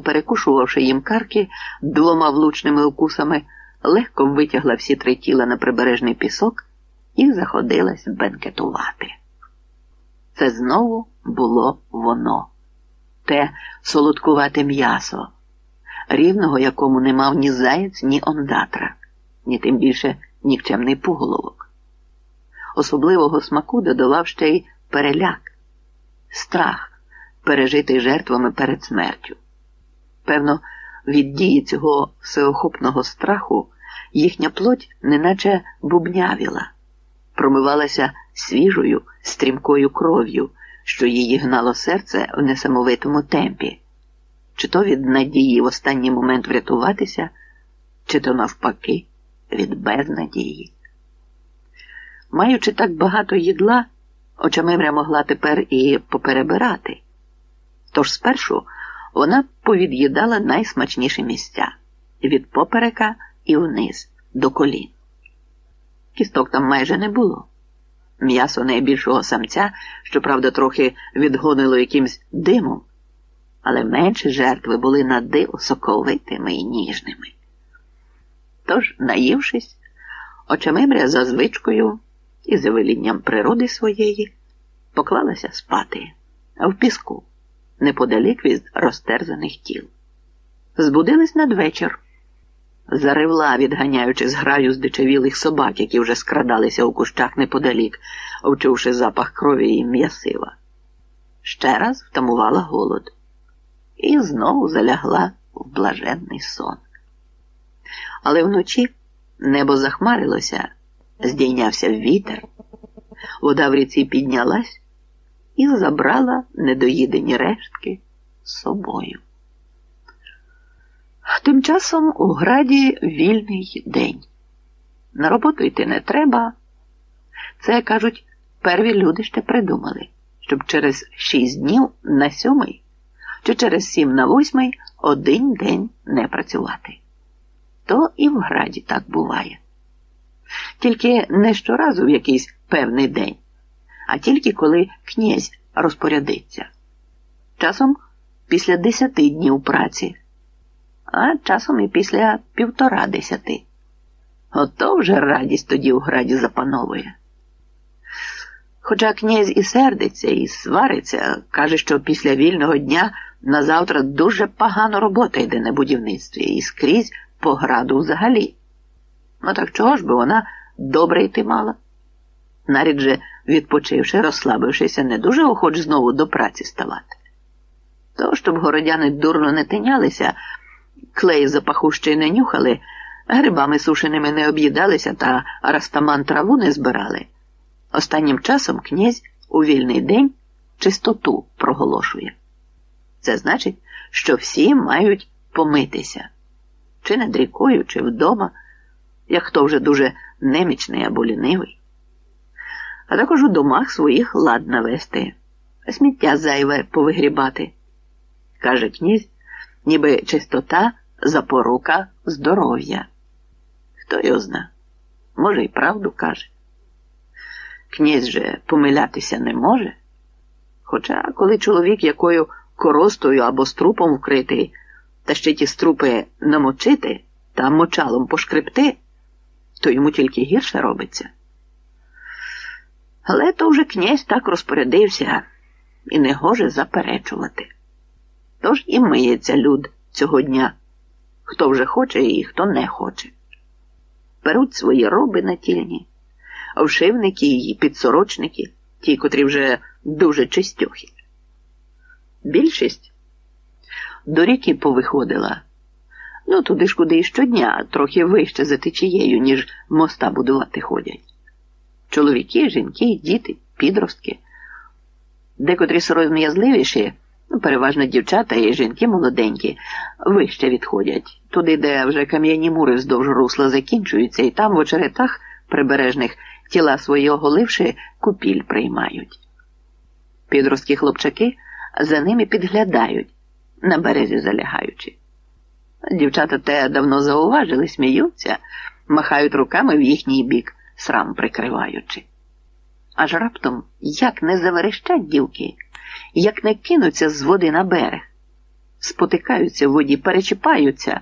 поперекушувавши їм карки двома влучними укусами, легко витягла всі три тіла на прибережний пісок і заходилась бенкетувати. Це знову було воно, те солодкувате м'ясо, рівного якому не мав ні заєць, ні ондатра, ні тим більше нікчемний пуголовок. Особливого смаку додавав ще й переляк, страх, пережитий жертвами перед смертю. Певно, від дії цього всеохопного страху їхня плоть неначе бубнявіла, промивалася свіжою, стрімкою кров'ю, що її гнало серце в несамовитому темпі, чи то від надії в останній момент врятуватися, чи то навпаки від безнадії. Маючи так багато їдла, очамимря могла тепер і поперебирати. Тож спершу вона повід'їдала найсмачніші місця від поперека і вниз до колін. Кісток там майже не було. М'ясо найбільшого самця, щоправда, трохи відгонило якимсь димом, але менші жертви були на диво соковитими і ніжними. Тож, наївшись, очамимря за звичкою і за велінням природи своєї поклалася спати в піску неподалік від розтерзаних тіл. Збудились надвечір, заривла, відганяючи з граю здичавілих собак, які вже скрадалися у кущах неподалік, вчувши запах крові і м'ясива. Ще раз втамувала голод і знову залягла в блаженний сон. Але вночі небо захмарилося, здійнявся вітер, вода в ріці піднялась і забрала недоїдені рештки з собою. Тим часом у граді вільний день. На роботу йти не треба. Це, кажуть, перві люди ще придумали, щоб через шість днів на сьомий чи через сім на восьмий один день не працювати. То і в граді так буває. Тільки не щоразу в якийсь певний день, а тільки коли князь розпорядиться. Часом після десяти днів праці, а часом і після півтора десяти. Ото вже радість тоді у граді запановує. Хоча князь і сердиться, і свариться, каже, що після вільного дня на завтра дуже погано робота йде на будівництві і скрізь по граду взагалі. Ну так чого ж би вона добре йти мала? Навіть же, відпочивши, розслабившися, не дуже охоч знову до праці ставати. То, щоб городяни дурно не тинялися, клей запахущий не нюхали, грибами сушеними не об'їдалися та растаман траву не збирали. Останнім часом князь у вільний день чистоту проголошує. Це значить, що всі мають помитися, чи над рікою, чи вдома, як хто вже дуже немічний або лінивий. А також у домах своїх лад навести, сміття зайве повигрібати. Каже князь, ніби чистота запорука здоров'я. Хто його зна, може, й правду каже. Князь же помилятися не може. Хоча, коли чоловік якою коростою або струпом вкритий, та ще ті струпи намочити та мочалом пошкребти, то йому тільки гірше робиться. Але то вже князь так розпорядився і не гоже заперечувати. Тож і миється люд цього дня, хто вже хоче і хто не хоче. Беруть свої роби на тільні, вшивники і підсорочники, ті, котрі вже дуже чистюхи. Більшість до ріки повиходила. Ну, туди ж куди і щодня, трохи вище за течією, ніж моста будувати ходять. Чоловіки, жінки, діти, підростки. Декотрі сором'язливіші, ну, переважно дівчата і жінки молоденькі, вище відходять, туди, де вже кам'яні мури вздовж русла закінчуються, і там в очеретах прибережних тіла свої оголивши, купіль приймають. Підросткі хлопчаки за ними підглядають, на березі залягаючи. Дівчата те давно зауважили, сміються, махають руками в їхній бік, срам прикриваючи. Аж раптом як не заверещать дівки, як не кинуться з води на берег, спотикаються в воді, перечіпаються.